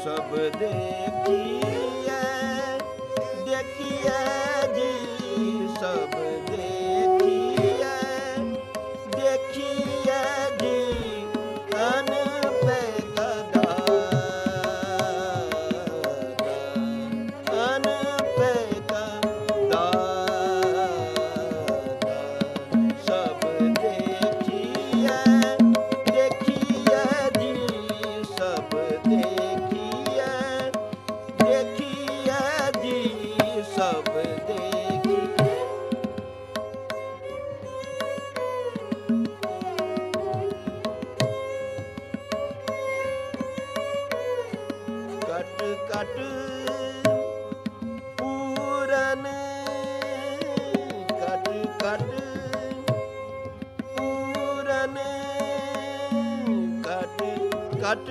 ਸਭ ਦੇਖੀਐ ਦੇਖੀਐ ਜੀ ਸਭ ਕਟ ਪੂਰਨ ਕਟ ਕਟ ਪੂਰਨ ਘਟ ਕਟ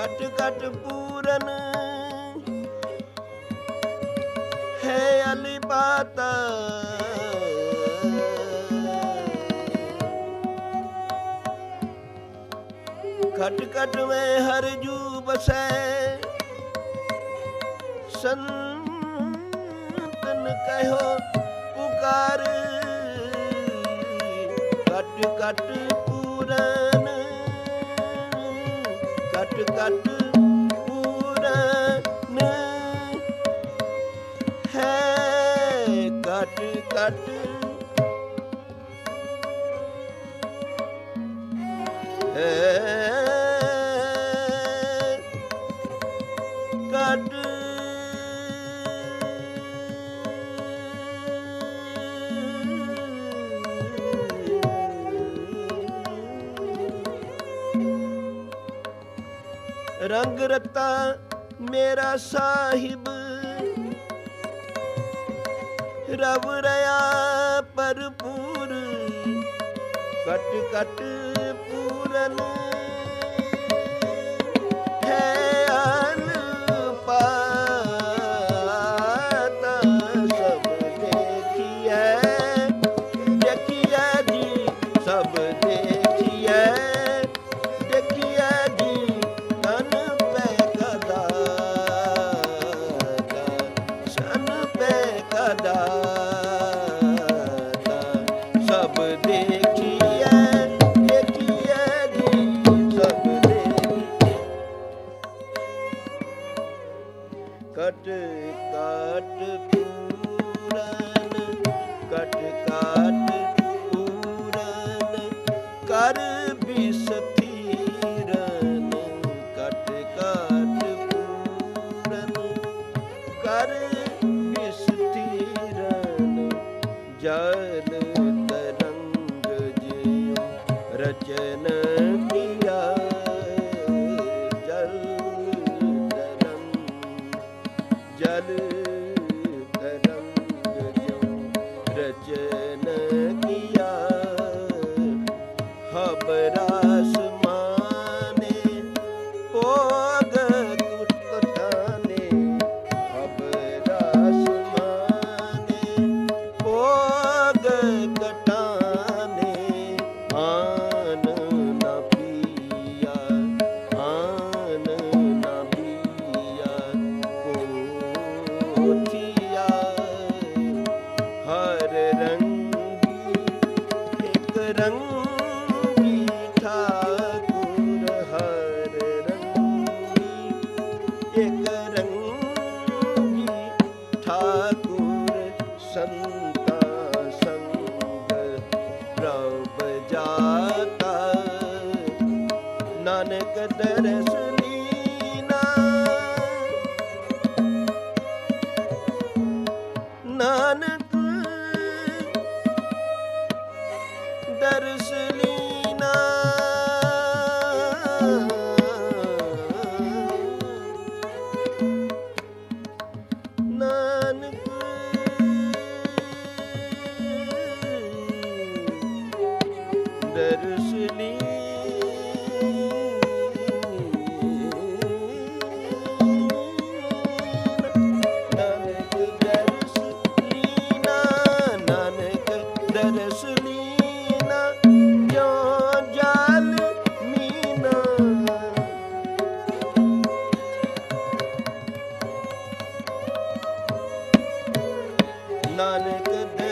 ਕਟ ਕਟ ਪੂਰਨ। ਹੈ ਅਲਿਪਾਤ ਖਟ ਖਟ ਮੈਂ ਹਰ ਜੂ ਬਸੈ ਸੰਤਨ ਕਹਿਓ ਪੁਕਾਰ। ਕਟ ਕਟ ਪੂਰਨ। ਕਟ ਪੂਰਨ ਹੈ। ਕਟ ਕਟ। ਹੈ। ਰੰਗ ਰਤਾ ਮੇਰਾ ਸਾਹਿਬ। ਰਵ ਰਿਆ ਭਰਪੂਰ ਕਟ ਕਟ ਪੂਰਨ ਸਭ ਰਚਨ ਕੀਆ ਜਲ ਤਰੰਗ ਜਲ ਤਰੰਗ ਰਚਨ ਹਰ ਰੰਗੀ ਇੱਕ ਰੰਗੀ ਠਾਕੁਰ ਹਰ ਰੰਗੀ ਇੱਕ ਰੰਗੀ ਠਾਕੁਰ ਸੰਤਾ ਸੰਗ ਪ੍ਰਭ ਜਾਤਾ ਨਾਨਕ ਦਰਸ ਨਾਨਕ ਨਾਨਕ ਦਰਸ